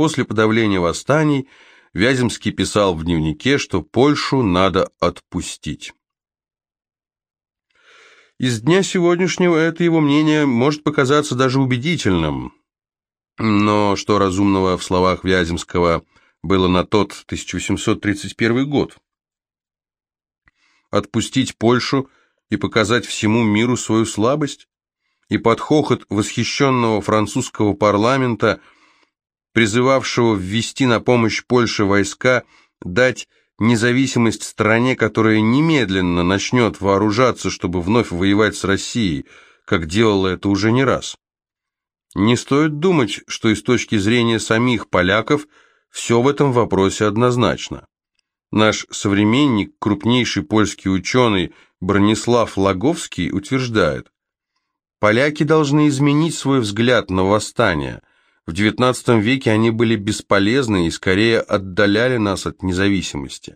после подавления восстаний Вяземский писал в дневнике, что Польшу надо отпустить. Из дня сегодняшнего это его мнение может показаться даже убедительным, но что разумного в словах Вяземского было на тот 1831 год? Отпустить Польшу и показать всему миру свою слабость? И под хохот восхищенного французского парламента, призывавшего ввести на помощь Польше войска, дать независимость стране, которая немедленно начнет вооружаться, чтобы вновь воевать с Россией, как делала это уже не раз. Не стоит думать, что из точки зрения самих поляков все в этом вопросе однозначно. Наш современник, крупнейший польский ученый Бронислав Лаговский утверждает, поляки должны изменить свой взгляд на восстание. В XIX веке они были бесполезны и скорее отдаляли нас от независимости.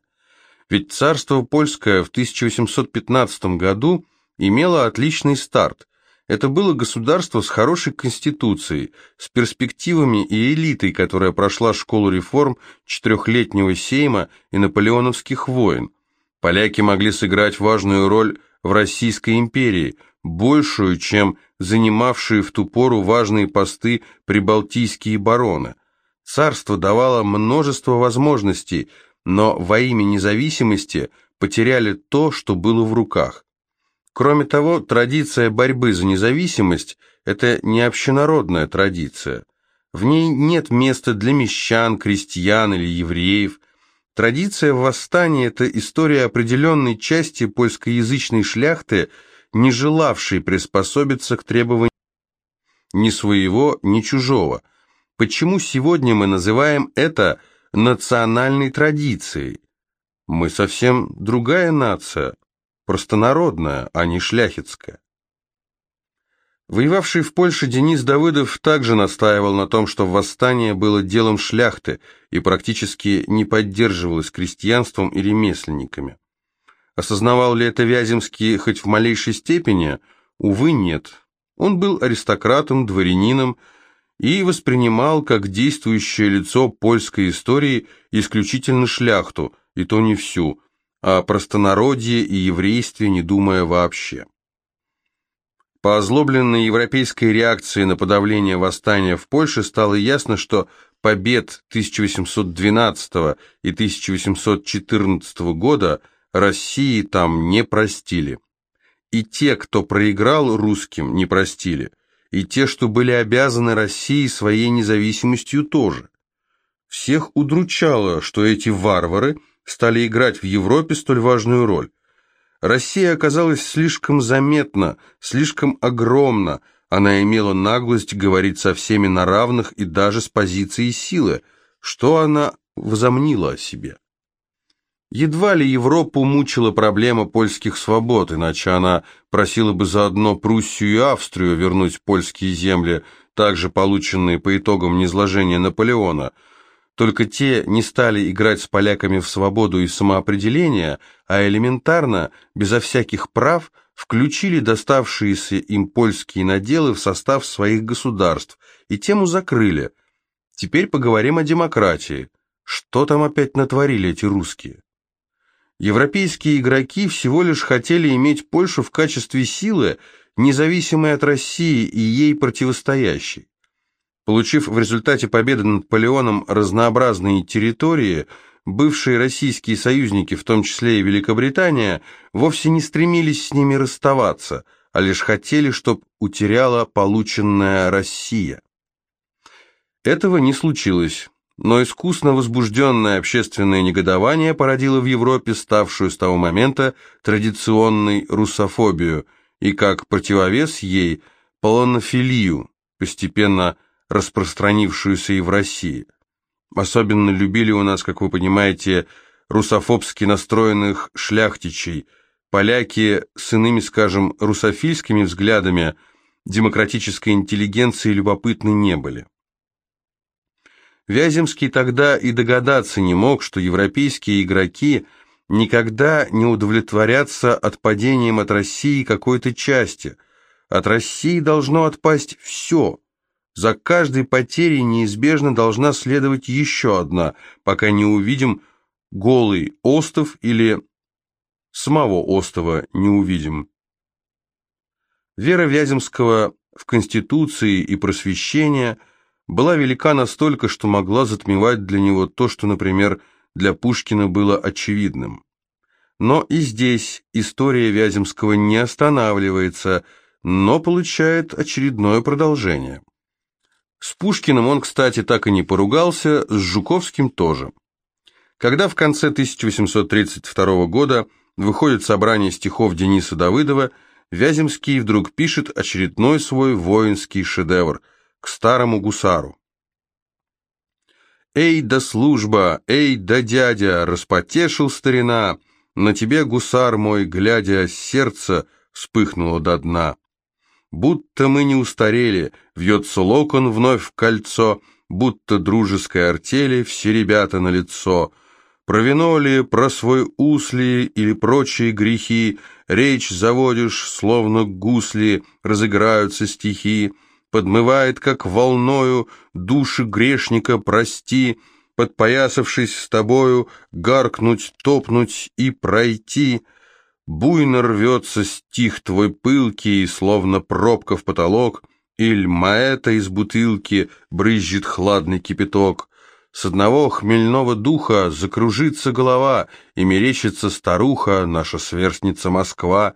Ведь царство польское в 1815 году имело отличный старт – это было государство с хорошей конституцией, с перспективами и элитой, которая прошла школу реформ четырехлетнего сейма и наполеоновских войн. Поляки могли сыграть важную роль в Российской империи, большую, чем занимавшие в ту пору важные посты прибалтийские бароны. Царство давало множество возможностей, но во имя независимости потеряли то, что было в руках. Кроме того, традиция борьбы за независимость – это не общенародная традиция. В ней нет места для мещан, крестьян или евреев. Традиция восстания – это история определенной части польскоязычной шляхты, не желавшей приспособиться к требованиям ни своего, ни чужого. Почему сегодня мы называем это национальной традицией? Мы совсем другая нация, простонародная, а не шляхетская. Воевавший в Польше Денис Давыдов также настаивал на том, что восстание было делом шляхты и практически не поддерживалось крестьянством и ремесленниками. Осознавал ли это Вяземский хоть в малейшей степени? Увы, нет. Он был аристократом, дворянином и воспринимал как действующее лицо польской истории исключительно шляхту, и то не всю, о простонародье и еврействе не думая вообще. По озлобленной европейской реакции на подавление восстания в Польше стало ясно, что побед 1812 и 1814 года России там не простили. И те, кто проиграл русским, не простили, и те, что были обязаны России своей независимостью тоже. Всех удручало, что эти варвары – стали играть в Европе столь важную роль. Россия оказалась слишком заметна, слишком огромна, она имела наглость говорить со всеми на равных и даже с позиции силы, что она возомнила о себе. Едва ли Европу мучила проблема польских свобод, иначе она просила бы заодно Пруссию и Австрию вернуть польские земли, также полученные по итогам низложения Наполеона – только те не стали играть с поляками в свободу и самоопределение, а элементарно, безо всяких прав, включили доставшиеся им польские наделы в состав своих государств и тему закрыли. Теперь поговорим о демократии. Что там опять натворили эти русские? Европейские игроки всего лишь хотели иметь Польшу в качестве силы, независимой от России и ей противостоящей. Получив в результате победы над Наполеоном разнообразные территории, бывшие российские союзники, в том числе и Великобритания, вовсе не стремились с ними расставаться, а лишь хотели, чтобы утеряла полученная Россия. Этого не случилось, но искусно возбужденное общественное негодование породило в Европе ставшую с того момента традиционной русофобию и как противовес ей полонофилию, постепенно распространившуюся и в России. Особенно любили у нас, как вы понимаете, русофобски настроенных шляхтичей. Поляки с иными, скажем, русофильскими взглядами демократической интеллигенции любопытны не были. Вяземский тогда и догадаться не мог, что европейские игроки никогда не удовлетворятся отпадением от России какой-то части. От России должно отпасть все – За каждой потерей неизбежно должна следовать еще одна, пока не увидим голый остов или самого остова не увидим. Вера Вяземского в Конституции и просвещение была велика настолько, что могла затмевать для него то, что, например, для Пушкина было очевидным. Но и здесь история Вяземского не останавливается, но получает очередное продолжение. С Пушкиным он, кстати, так и не поругался, с Жуковским тоже. Когда в конце 1832 года выходит собрание стихов Дениса Давыдова, Вяземский вдруг пишет очередной свой воинский шедевр «К старому гусару». «Эй да служба, эй да дядя, распотешил старина, на тебе, гусар мой, глядя, сердце вспыхнуло до дна. Будто мы не устарели, вьется локон вновь в кольцо, будто дружеской артели все ребята на лицо — про вино ли, про свой усли или прочие грехи Речь заводишь, словно гусли, разыграются стихи, Подмывает, как волною, души грешника прости, Подпоясавшись с тобою, гаркнуть, топнуть и пройти. Буйно рвется стих твой пылкий, словно пробка в потолок, Иль маэта из бутылки брызжет хладный кипяток — с одного хмельного духа закружится голова, и мерещится старуха, наша сверстница Москва.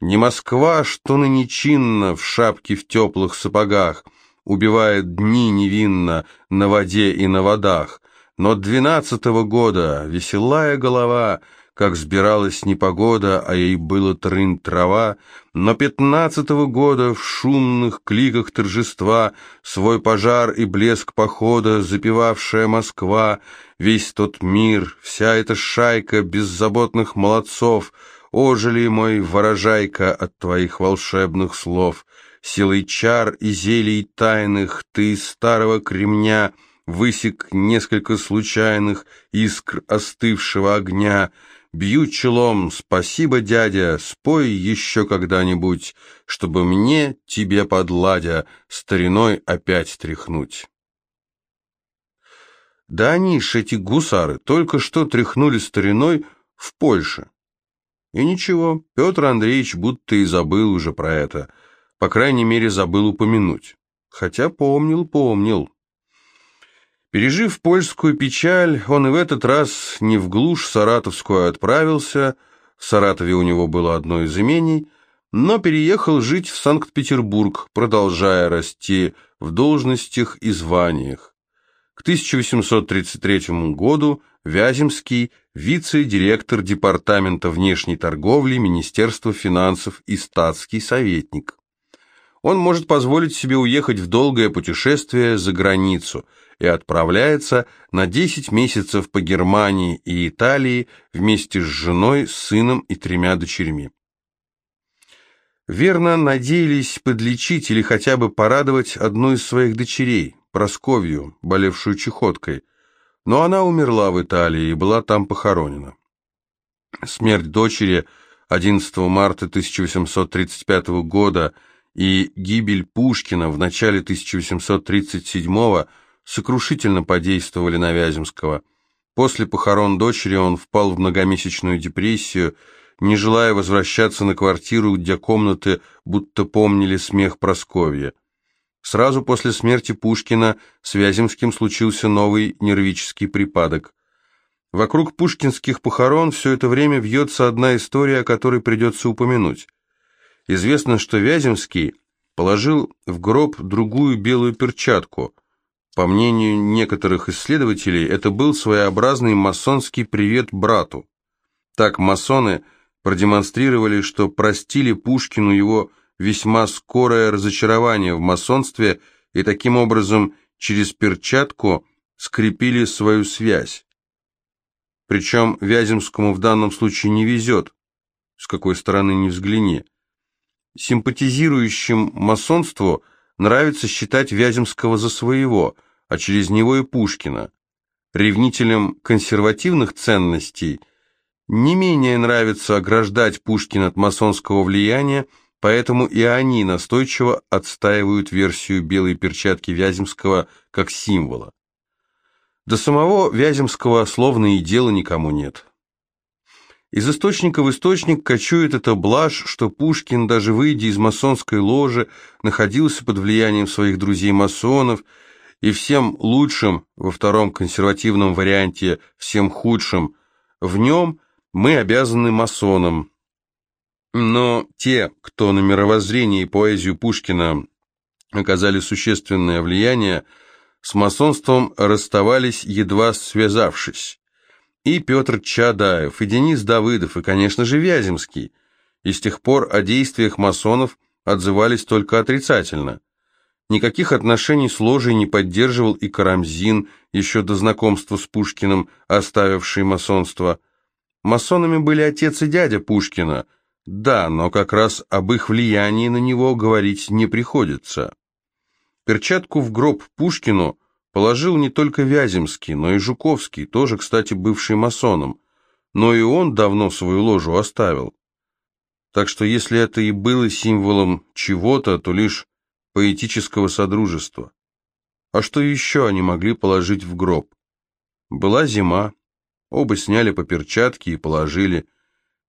Не Москва, что ныне чинно, в шапке в теплых сапогах, убивает дни невинно на воде и на водах. Но двенадцатого года веселая голова — как сбиралась непогода, а ей было трын трава, но пятнадцатого года в шумных кликах торжества свой пожар и блеск похода, запевавшая Москва, весь тот мир, вся эта шайка беззаботных молодцов, ожили, мой ворожайка, от твоих волшебных слов. Силой чар и зелий тайных ты из старого кремня высек несколько случайных искр остывшего огня — Бью челом, спасибо, дядя, спой еще когда-нибудь, чтобы мне, тебе подладя, стариной опять тряхнуть. Да они ж, эти гусары, только что тряхнули стариной в Польше. И ничего, Петр Андреевич будто и забыл уже про это, по крайней мере, забыл упомянуть. Хотя помнил, помнил. Пережив польскую печаль, он и в этот раз не в глушь саратовскую отправился, в Саратове у него было одно из имений, но переехал жить в Санкт-Петербург, продолжая расти в должностях и званиях. К 1833 году Вяземский – вице-директор Департамента внешней торговли Министерства финансов и статский советник. Он может позволить себе уехать в долгое путешествие за границу – и отправляется на 10 месяцев по Германии и Италии вместе с женой, сыном и тремя дочерьми. Верно надеялись подлечить или хотя бы порадовать одну из своих дочерей, Просковью, болевшую чехоткой, но она умерла в Италии и была там похоронена. Смерть дочери 11 марта 1835 года и гибель Пушкина в начале 1837 года сокрушительно подействовали на Вяземского. После похорон дочери он впал в многомесячную депрессию, не желая возвращаться на квартиру, где комнаты будто помнили смех Просковья. Сразу после смерти Пушкина с Вяземским случился новый нервический припадок. Вокруг пушкинских похорон все это время вьется одна история, о которой придется упомянуть. Известно, что Вяземский положил в гроб другую белую перчатку, по мнению некоторых исследователей, это был своеобразный масонский привет брату. Так масоны продемонстрировали, что простили Пушкину его весьма скорое разочарование в масонстве и таким образом через перчатку скрепили свою связь. Причем Вяземскому в данном случае не везет, с какой стороны ни взгляни. Симпатизирующим масонству – нравится считать Вяземского за своего, а через него и Пушкина. Ревнителям консервативных ценностей не менее нравится ограждать Пушкина от масонского влияния, поэтому и они настойчиво отстаивают версию белой перчатки Вяземского как символа. До самого Вяземского словно и дела никому нет. Из источника в источник кочует эта блажь, что Пушкин, даже выйдя из масонской ложи, находился под влиянием своих друзей-масонов, и всем лучшим, во втором консервативном варианте всем худшим, в нем мы обязаны масонам. Но те, кто на мировоззрение и поэзию Пушкина оказали существенное влияние, с масонством расставались, едва связавшись и Петр Чадаев, и Денис Давыдов, и, конечно же, Вяземский. И с тех пор о действиях масонов отзывались только отрицательно. Никаких отношений с ложей не поддерживал и Карамзин, еще до знакомства с Пушкиным, оставивший масонство. Масонами были отец и дядя Пушкина, да, но как раз об их влиянии на него говорить не приходится. Перчатку в гроб Пушкину Положил не только Вяземский, но и Жуковский, тоже, кстати, бывший масоном, но и он давно свою ложу оставил. Так что если это и было символом чего-то, то лишь поэтического содружества. А что еще они могли положить в гроб? Была зима, оба сняли по перчатке и положили.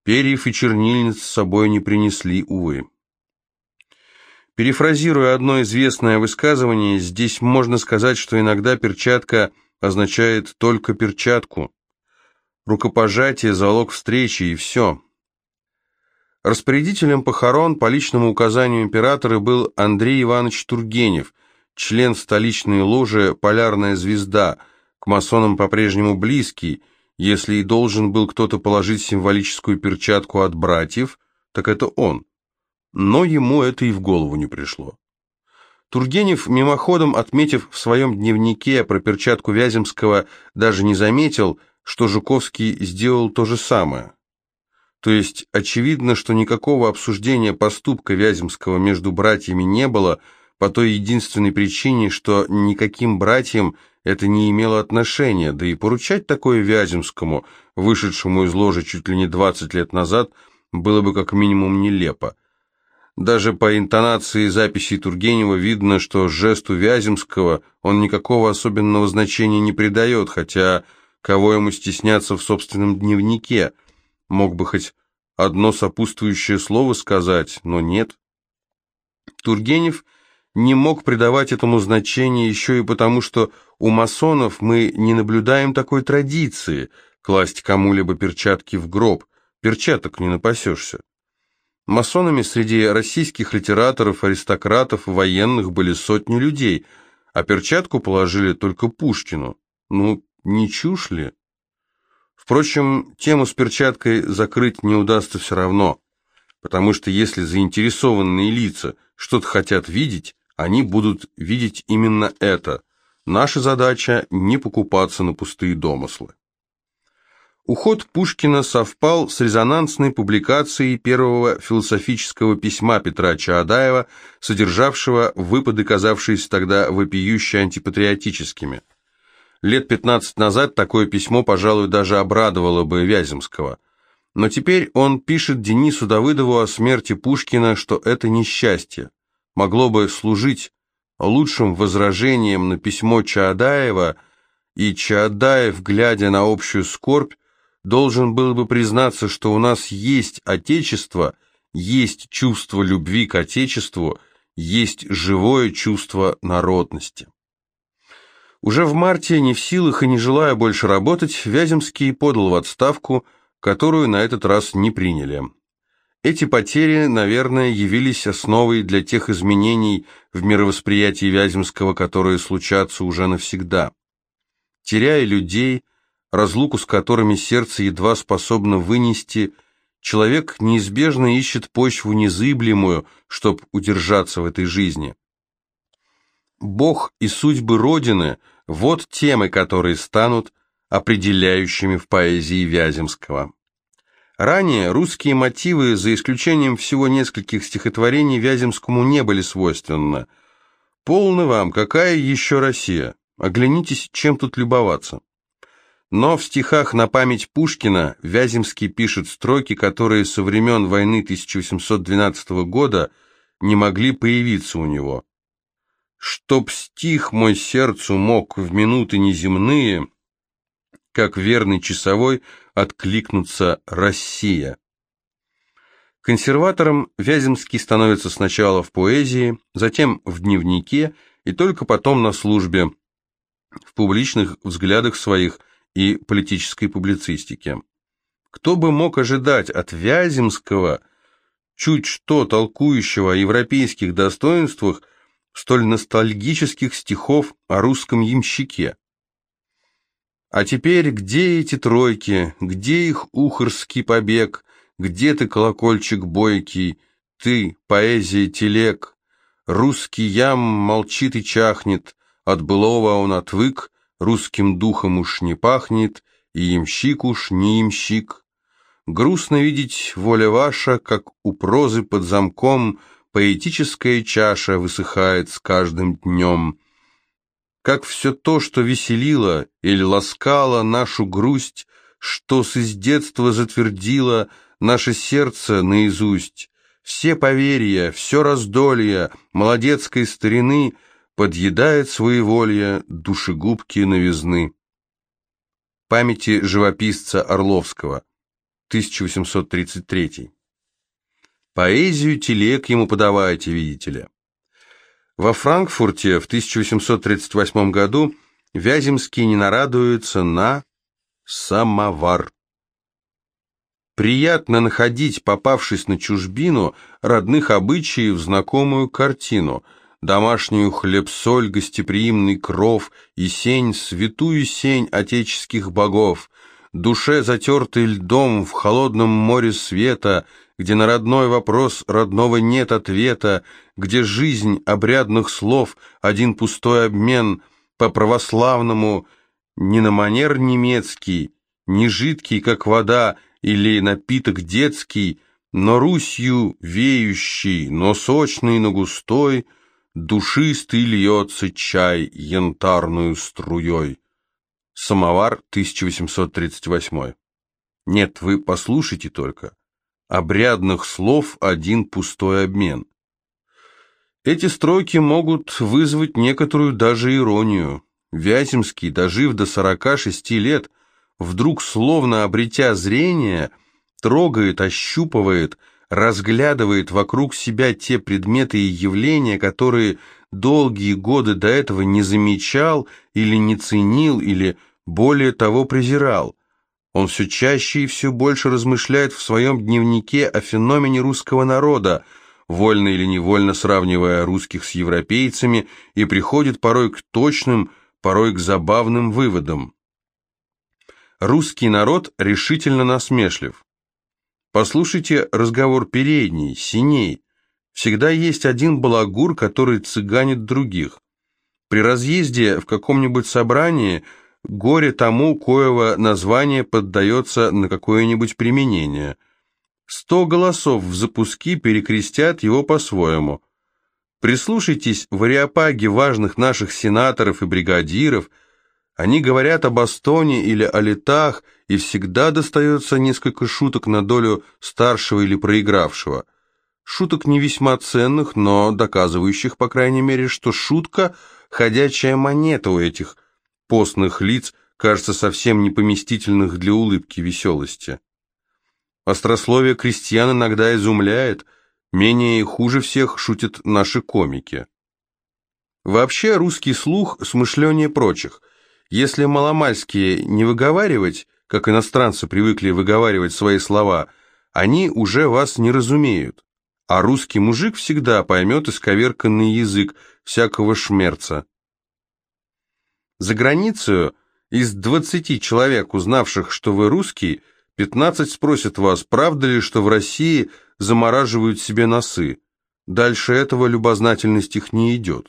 Перьев и чернильниц с собой не принесли, увы. Перефразируя одно известное высказывание, здесь можно сказать, что иногда перчатка означает только перчатку. Рукопожатие – залог встречи и все. Распорядителем похорон по личному указанию императора был Андрей Иванович Тургенев, член столичной ложи «Полярная звезда», к масонам по-прежнему близкий, если и должен был кто-то положить символическую перчатку от братьев, так это он но ему это и в голову не пришло. Тургенев, мимоходом отметив в своем дневнике про перчатку Вяземского, даже не заметил, что Жуковский сделал то же самое. То есть очевидно, что никакого обсуждения поступка Вяземского между братьями не было, по той единственной причине, что никаким братьям это не имело отношения, да и поручать такое Вяземскому, вышедшему из ложи чуть ли не 20 лет назад, было бы как минимум нелепо. Даже по интонации записи Тургенева видно, что жесту Вяземского он никакого особенного значения не придает, хотя кого ему стесняться в собственном дневнике. Мог бы хоть одно сопутствующее слово сказать, но нет. Тургенев не мог придавать этому значения еще и потому, что у масонов мы не наблюдаем такой традиции класть кому-либо перчатки в гроб, перчаток не напасешься. Масонами среди российских литераторов, аристократов, военных были сотни людей, а перчатку положили только Пушкину. Ну, не чушь ли? Впрочем, тему с перчаткой закрыть не удастся все равно, потому что если заинтересованные лица что-то хотят видеть, они будут видеть именно это. Наша задача – не покупаться на пустые домыслы. Уход Пушкина совпал с резонансной публикацией первого философического письма Петра Чаадаева, содержавшего выпады, казавшиеся тогда вопиюще антипатриотическими. Лет 15 назад такое письмо, пожалуй, даже обрадовало бы Вяземского. Но теперь он пишет Денису Давыдову о смерти Пушкина, что это несчастье. Могло бы служить лучшим возражением на письмо Чаадаева, и Чаадаев, глядя на общую скорбь, должен был бы признаться, что у нас есть Отечество, есть чувство любви к Отечеству, есть живое чувство народности. Уже в марте, не в силах и не желая больше работать, Вяземский подал в отставку, которую на этот раз не приняли. Эти потери, наверное, явились основой для тех изменений в мировосприятии Вяземского, которые случатся уже навсегда. Теряя людей, разлуку с которыми сердце едва способно вынести, человек неизбежно ищет почву незыблемую, чтобы удержаться в этой жизни. Бог и судьбы Родины – вот темы, которые станут определяющими в поэзии Вяземского. Ранее русские мотивы, за исключением всего нескольких стихотворений, Вяземскому не были свойственны. «Полно вам, какая еще Россия? Оглянитесь, чем тут любоваться». Но в стихах на память Пушкина Вяземский пишет строки, которые со времен войны 1812 года не могли появиться у него. «Чтоб стих мой сердцу мог в минуты неземные, как верный часовой, откликнуться «Россия». Консерватором Вяземский становится сначала в поэзии, затем в дневнике и только потом на службе, в публичных взглядах своих и политической публицистике. Кто бы мог ожидать от Вяземского чуть что толкующего о европейских достоинствах столь ностальгических стихов о русском ямщике? А теперь где эти тройки, где их ухорский побег, где ты, колокольчик бойкий, ты, поэзия телег? Русский ям молчит и чахнет, от былого он отвык, русским духом уж не пахнет, и ямщик уж не ямщик. Грустно видеть воля ваша, как у прозы под замком поэтическая чаша высыхает с каждым днем. Как все то, что веселило или ласкало нашу грусть, что с из детства затвердило наше сердце наизусть, все поверья, все раздолье молодецкой старины подъедает своеволье душегубки новизны. Памяти живописца Орловского, 1833. Поэзию телег ему подавайте, видите ли. Во Франкфурте в 1838 году Вяземский не нарадуется на самовар. Приятно находить, попавшись на чужбину, родных обычаев знакомую картину, домашнюю хлеб-соль, гостеприимный кров и сень, святую сень отеческих богов, душе, затертой льдом в холодном море света, где на родной вопрос родного нет ответа, где жизнь обрядных слов, один пустой обмен, по-православному, не на манер немецкий, не жидкий, как вода, или напиток детский, но Русью веющий, но сочный, но густой, душистый льется чай янтарную струей. Самовар, 1838. Нет, вы послушайте только. Обрядных слов один пустой обмен. Эти строки могут вызвать некоторую даже иронию. Вяземский, дожив до 46 лет, вдруг, словно обретя зрение, трогает, ощупывает, разглядывает вокруг себя те предметы и явления, которые долгие годы до этого не замечал или не ценил, или, более того, презирал. Он все чаще и все больше размышляет в своем дневнике о феномене русского народа, вольно или невольно сравнивая русских с европейцами, и приходит порой к точным, порой к забавным выводам. Русский народ решительно насмешлив. Послушайте разговор передний, синей. Всегда есть один балагур, который цыганит других. При разъезде в каком-нибудь собрании горе тому, коего название поддается на какое-нибудь применение. Сто голосов в запуске перекрестят его по-своему. Прислушайтесь в ареопаге важных наших сенаторов и бригадиров – они говорят об Астоне или о летах, и всегда достается несколько шуток на долю старшего или проигравшего. Шуток не весьма ценных, но доказывающих, по крайней мере, что шутка – ходячая монета у этих постных лиц, кажется, совсем не поместительных для улыбки веселости. Острословие крестьян иногда изумляет, менее и хуже всех шутят наши комики. Вообще русский слух смышленнее прочих – если маломальские не выговаривать, как иностранцы привыкли выговаривать свои слова, они уже вас не разумеют. А русский мужик всегда поймет исковерканный язык всякого шмерца. За границу из 20 человек, узнавших, что вы русский, 15 спросят вас, правда ли, что в России замораживают себе носы. Дальше этого любознательность их не идет.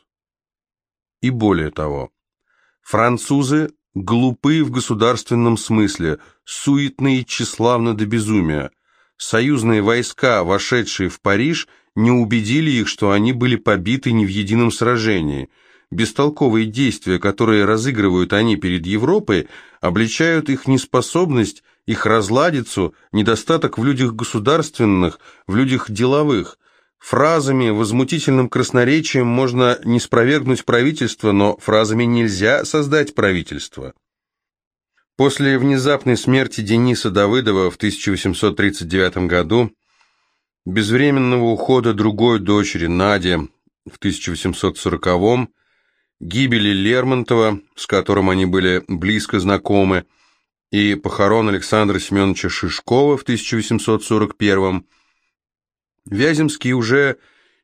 И более того, Французы глупы в государственном смысле, суетные и тщеславны до безумия. Союзные войска, вошедшие в Париж, не убедили их, что они были побиты не в едином сражении. Бестолковые действия, которые разыгрывают они перед Европой, обличают их неспособность, их разладицу, недостаток в людях государственных, в людях деловых. Фразами, возмутительным красноречием можно не спровергнуть правительство, но фразами нельзя создать правительство. После внезапной смерти Дениса Давыдова в 1839 году, безвременного ухода другой дочери Нади в 1840 гибели Лермонтова, с которым они были близко знакомы, и похорон Александра Семеновича Шишкова в 1841 Вяземский уже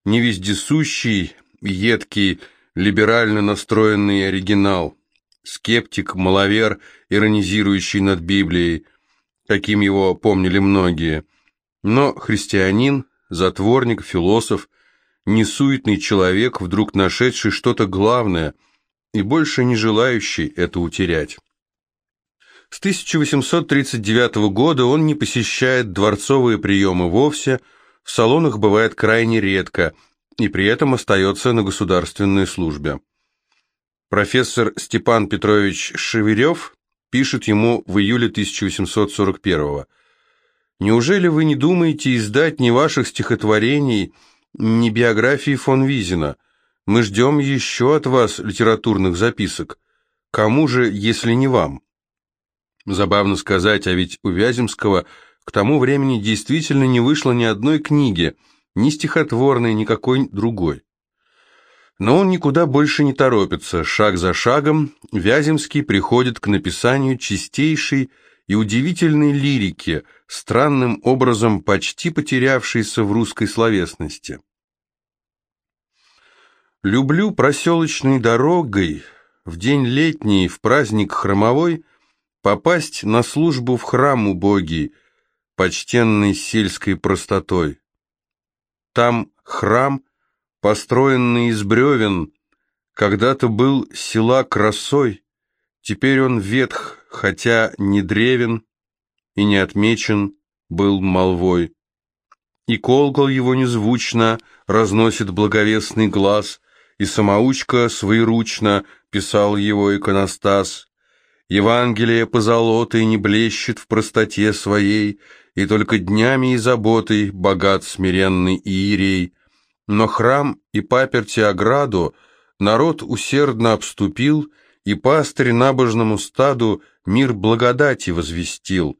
не вездесущий, едкий, либерально настроенный оригинал, скептик, маловер, иронизирующий над Библией, каким его помнили многие, но христианин, затворник, философ, несуетный человек, вдруг нашедший что-то главное и больше не желающий это утерять. С 1839 года он не посещает дворцовые приемы вовсе, в салонах бывает крайне редко и при этом остается на государственной службе. Профессор Степан Петрович Шеверев пишет ему в июле 1841 «Неужели вы не думаете издать ни ваших стихотворений, ни биографии фон Визина? Мы ждем еще от вас литературных записок. Кому же, если не вам?» Забавно сказать, а ведь у Вяземского к тому времени действительно не вышло ни одной книги, ни стихотворной, ни какой другой. Но он никуда больше не торопится, шаг за шагом Вяземский приходит к написанию чистейшей и удивительной лирики, странным образом почти потерявшейся в русской словесности. «Люблю проселочной дорогой, в день летний, в праздник хромовой, попасть на службу в храм убогий, почтенный сельской простотой. Там храм, построенный из бревен, когда-то был села красой, теперь он ветх, хотя не древен и не отмечен был молвой. И колокол его незвучно разносит благовестный глаз, и самоучка своеручно писал его иконостас, Евангелие позолотой не блещет в простоте своей, и только днями и заботой богат смиренный Иерей. Но храм и паперти ограду народ усердно обступил, и пастырь набожному стаду мир благодати возвестил.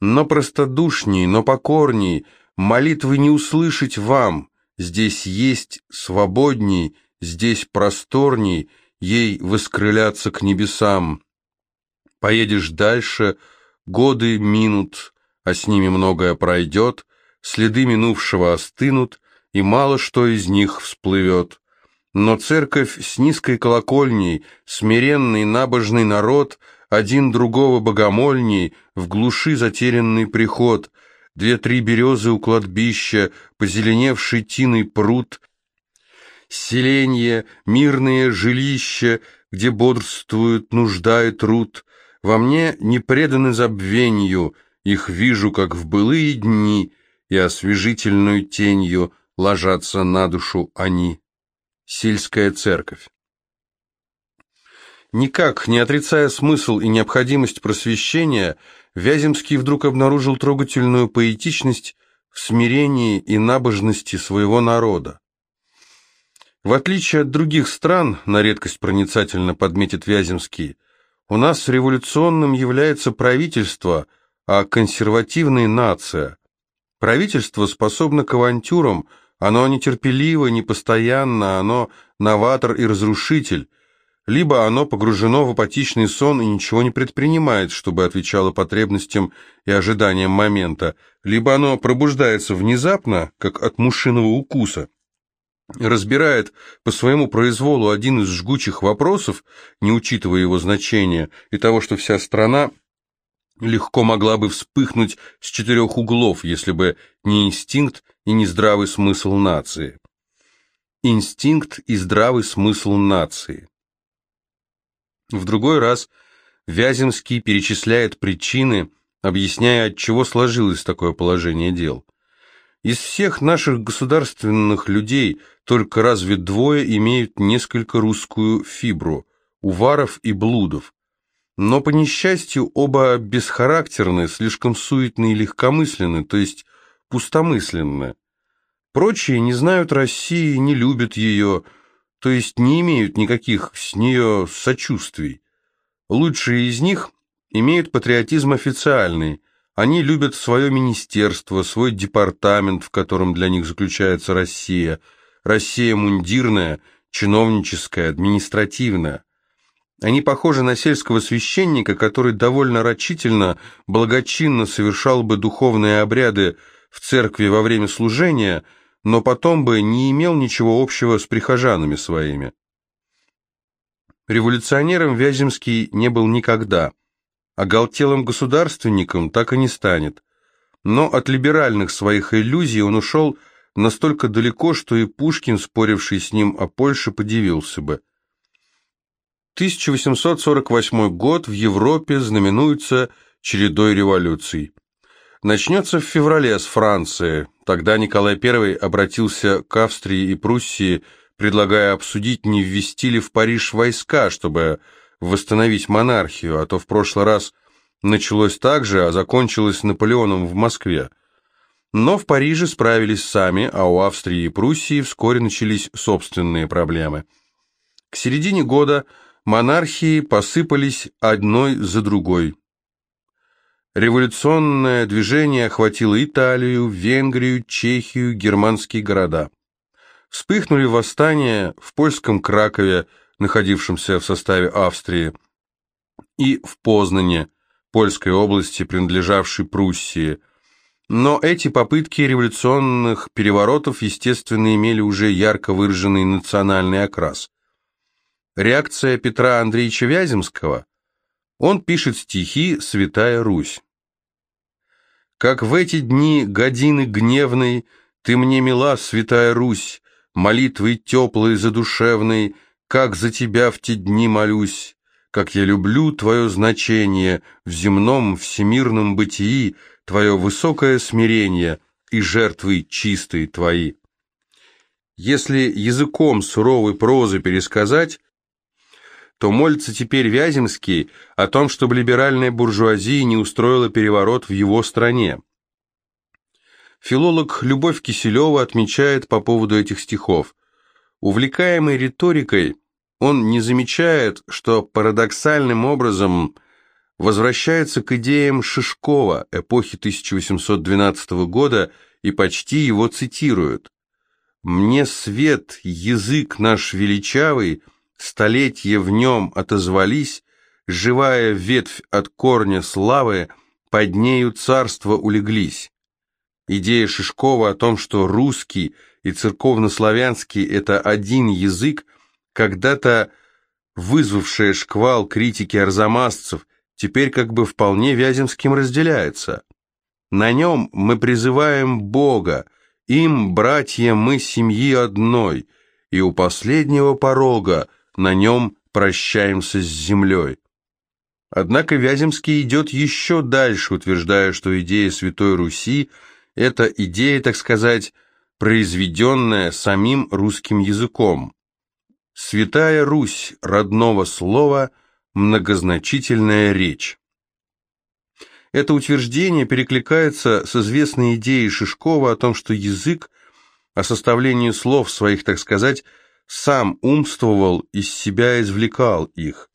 Но простодушней, но покорней, молитвы не услышать вам, здесь есть свободней, здесь просторней, ей воскрыляться к небесам. Поедешь дальше, годы минут, а с ними многое пройдет, следы минувшего остынут, и мало что из них всплывет. Но церковь с низкой колокольней, смиренный набожный народ, один другого богомольней, в глуши затерянный приход, две-три березы у кладбища, позеленевший тиной пруд, селенье, мирные жилища, где бодрствуют нужда труд, во мне не преданы забвенью, их вижу, как в былые дни, и освежительную тенью ложатся на душу они. Сельская церковь. Никак не отрицая смысл и необходимость просвещения, Вяземский вдруг обнаружил трогательную поэтичность в смирении и набожности своего народа. В отличие от других стран, на редкость проницательно подметит Вяземский, у нас революционным является правительство, а консервативная нация. Правительство способно к авантюрам, оно нетерпеливо, непостоянно, оно новатор и разрушитель. Либо оно погружено в апатичный сон и ничего не предпринимает, чтобы отвечало потребностям и ожиданиям момента, либо оно пробуждается внезапно, как от мушиного укуса, разбирает по своему произволу один из жгучих вопросов, не учитывая его значения, и того, что вся страна легко могла бы вспыхнуть с четырех углов, если бы не инстинкт и не здравый смысл нации. Инстинкт и здравый смысл нации. В другой раз Вяземский перечисляет причины, объясняя, от чего сложилось такое положение дел. Из всех наших государственных людей только разве двое имеют несколько русскую фибру – Уваров и Блудов. Но, по несчастью, оба бесхарактерны, слишком суетны и легкомысленны, то есть пустомысленны. Прочие не знают России, не любят ее, то есть не имеют никаких с нее сочувствий. Лучшие из них имеют патриотизм официальный, они любят свое министерство, свой департамент, в котором для них заключается Россия, Россия мундирная, чиновническая, административная. Они похожи на сельского священника, который довольно рачительно, благочинно совершал бы духовные обряды в церкви во время служения, но потом бы не имел ничего общего с прихожанами своими. Революционером Вяземский не был никогда, оголтелым государственником так и не станет. Но от либеральных своих иллюзий он ушел настолько далеко, что и Пушкин, споривший с ним о Польше, подивился бы. 1848 год в Европе знаменуется чередой революций. Начнется в феврале с Франции. Тогда Николай I обратился к Австрии и Пруссии предлагая обсудить, не ввести ли в Париж войска, чтобы восстановить монархию, а то в прошлый раз началось так же, а закончилось Наполеоном в Москве. Но в Париже справились сами, а у Австрии и Пруссии вскоре начались собственные проблемы. К середине года монархии посыпались одной за другой. Революционное движение охватило Италию, Венгрию, Чехию, германские города вспыхнули восстания в польском Кракове, находившемся в составе Австрии, и в Познане, польской области, принадлежавшей Пруссии. Но эти попытки революционных переворотов, естественно, имели уже ярко выраженный национальный окрас. Реакция Петра Андреевича Вяземского? Он пишет стихи «Святая Русь». «Как в эти дни годины гневной, ты мне мила, святая Русь, молитвой теплой задушевной, как за тебя в те дни молюсь, как я люблю твое значение в земном всемирном бытии, твое высокое смирение и жертвы чистые твои. Если языком суровой прозы пересказать, то молится теперь Вяземский о том, чтобы либеральная буржуазия не устроила переворот в его стране. Филолог Любовь Киселева отмечает по поводу этих стихов. Увлекаемый риторикой, он не замечает, что парадоксальным образом возвращается к идеям Шишкова эпохи 1812 года и почти его цитирует. «Мне свет, язык наш величавый, столетия в нем отозвались, живая ветвь от корня славы, под нею царство улеглись». Идея Шишкова о том, что русский и церковнославянский – это один язык, когда-то вызвавшая шквал критики арзамасцев, теперь как бы вполне Вяземским разделяется. На нем мы призываем Бога, им, братья, мы семьи одной, и у последнего порога на нем прощаемся с землей. Однако Вяземский идет еще дальше, утверждая, что идея Святой Руси – это идея, так сказать, произведенная самим русским языком. Святая Русь родного слова, многозначительная речь. Это утверждение перекликается с известной идеей Шишкова о том, что язык, о составлении слов своих, так сказать, сам умствовал, из себя извлекал их.